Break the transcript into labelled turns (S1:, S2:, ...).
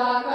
S1: Tak,